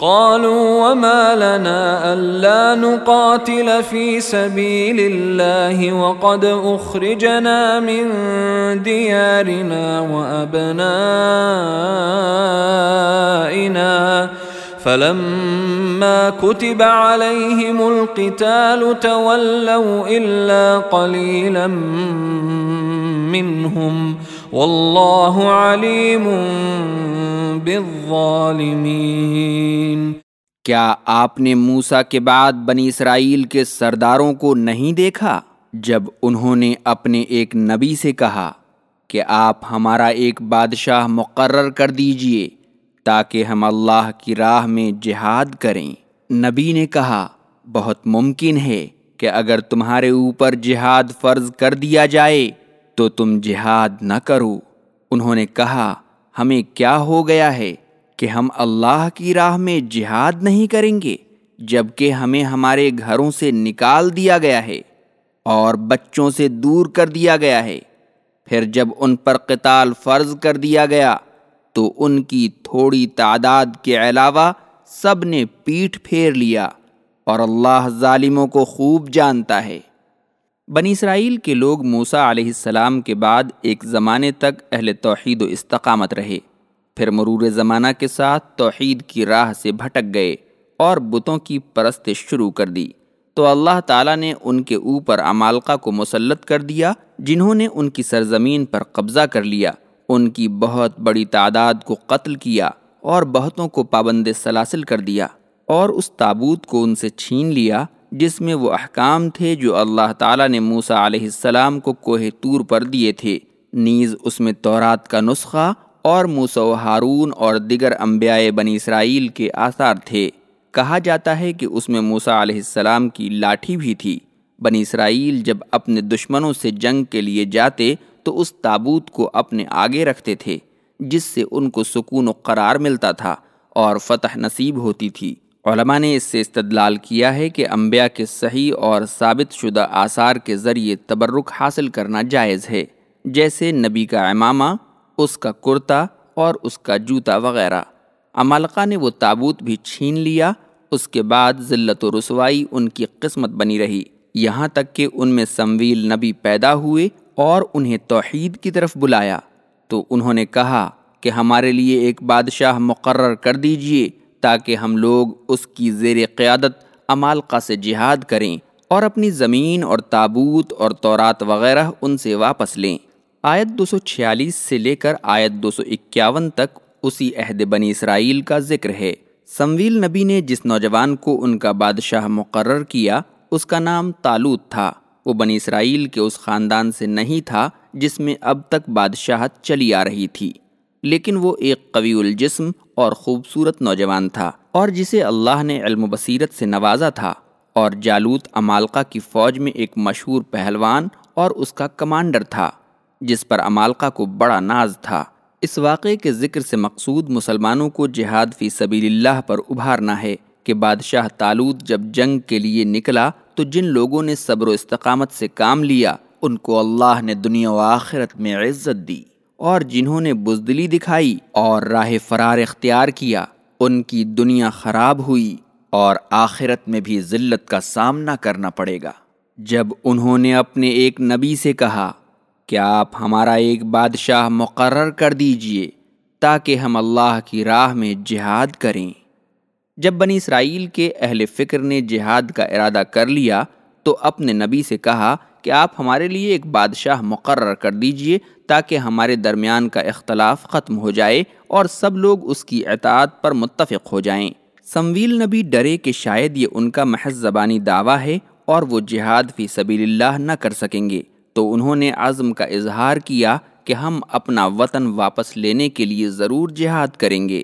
قالوا وما لنا ألا نقاتل في سبيل الله وقد أخرجنا من ديارنا وأبنائنا فلما لما كتب عليهم القتال تولوا إلا قليلا منهم والله عليم بالظالمین کیا آپ نے موسا کے بعد بنی اسرائیل کے سرداروں کو نہیں دیکھا جب انہوں نے اپنے ایک نبی سے کہا کہ آپ ہمارا ایک بادشاہ مقرر کر دیجیے؟ تاکہ ہم اللہ کی راہ میں جہاد کریں۔ نبی نے کہا، بہت ممکن ہے کہ اگر تمہارے اوپر جہاد فرض کر دیا جائے تو تم جہاد نہ کرو۔ انہوں نے کہا، ہمیں کیا ہو گیا ہے کہ ہم اللہ کی راہ میں جہاد نہیں کریں گے جبکہ ہمیں ہمارے گھروں سے نکال دیا گیا ہے اور بچوں سے دور کر دیا گیا ہے۔ پھر جب ان پر قتال فرض کر دیا گیا تو ان کی تھوڑی تعداد کے علاوہ سب نے پیٹھ پھیر لیا اور اللہ ظالموں کو خوب جانتا ہے۔ بنی اسرائیل کے لوگ موسا علیہ السلام کے بعد ایک زمانے تک اہل توحید و استقامت رہے۔ پھر مرور زمانہ کے ساتھ توحید کی راہ سے بھٹک گئے اور بتوں کی پرست شروع کر دی۔ تو اللہ تعالیٰ نے ان کے اوپر عمالقہ کو مسلط کر دیا، جنہوں نے ان کی سرزمین پر قبضہ کر لیا۔ ان کی بہت بڑی تعداد کو قتل کیا اور بہتوں کو پابند سلاسل کر دیا اور اس تابوت کو ان سے چھین لیا، جس میں وہ احکام تھے جو اللہ تعالیٰ نے موسا علیہ السلام کو کوہ طور پر دیے تھے۔ نیز اس میں تورات کا نسخہ اور موسا و ہارون اور دیگر انبیاء بنی اسرائیل کے آثار تھے۔ کہا جاتا ہے کہ اس میں موسا علیہ السلام کی لاٹھی بھی تھی۔ بنی اسرائیل جب اپنے دشمنوں سے جنگ کے لیے جاتے تو اس تابوت کو اپنے آگے رکھتے تھے، جس سے ان کو سکون و قرار ملتا تھا اور فتح نصیب ہوتی تھی۔ علماء نے اس سے استدلال کیا ہے کہ انبیاء کے صحیح اور ثابت شدہ آثار کے ذریعے تبرک حاصل کرنا جائز ہے، جیسے نبی کا امامہ اس کا کرتا اور اس کا جوتا وغیرہ۔ عمالقہ نے وہ تابوت بھی چھین لیا، اس کے بعد ذلت و رسوائی ان کی قسمت بنی رہی۔ یہاں تک کہ ان میں سمویل نبی پیدا ہوئے اور انہیں توحید کی طرف بلایا، تو انہوں نے کہا کہ ہمارے لیے ایک بادشاہ مقرر کر دیجیے تاکہ ہم لوگ اس کی زیر قیادت امالقہ سے جہاد کریں اور اپنی زمین اور تابوت اور تورات وغیرہ ان سے واپس لیں۔ آیت دو سو چھیالیس سے لے کر آیت دو سو اکیاون تک اسی عہد بنی اسرائیل کا ذکر ہے۔ سمویل نبی نے جس نوجوان کو ان کا بادشاہ مقرر کیا، اس کا نام تالوت تھا۔ وہ بنی اسرائیل کے اس خاندان سے نہیں تھا جس میں اب تک بادشاہت چلی آ رہی تھی۔ لیکن وہ ایک قوی الجسم اور خوبصورت نوجوان تھا اور جسے اللہ نے علم و بصیرت سے نوازا تھا۔ اور جالوت امالقہ کی فوج میں ایک مشہور پہلوان اور اس کا کمانڈر تھا، جس پر امالقہ کو بڑا ناز تھا۔ اس واقعے کے ذکر سے مقصود مسلمانوں کو جہاد فی سبیل اللہ پر ابھارنا ہے۔ کہ بادشاہ تالود جب جنگ کے لیے نکلا تو جن لوگوں نے صبر و استقامت سے کام لیا، ان کو اللہ نے دنیا و آخرت میں عزت دی اور جنہوں نے بزدلی دکھائی اور راہ فرار اختیار کیا، ان کی دنیا خراب ہوئی اور آخرت میں بھی ذلت کا سامنا کرنا پڑے گا۔ جب انہوں نے اپنے ایک نبی سے کہا کہ آپ ہمارا ایک بادشاہ مقرر کر دیجیے تاکہ ہم اللہ کی راہ میں جہاد کریں؟ جب بنی اسرائیل کے اہل فکر نے جہاد کا ارادہ کر لیا، تو اپنے نبی سے کہا کہ آپ ہمارے لیے ایک بادشاہ مقرر کر دیجیے تاکہ ہمارے درمیان کا اختلاف ختم ہو جائے اور سب لوگ اس کی اطاعت پر متفق ہو جائیں۔ سمویل نبی ڈرے کہ شاید یہ ان کا محض زبانی دعویٰ ہے اور وہ جہاد فی سبیل اللہ نہ کر سکیں گے۔ تو انہوں نے عزم کا اظہار کیا کہ ہم اپنا وطن واپس لینے کے لیے ضرور جہاد کریں گے۔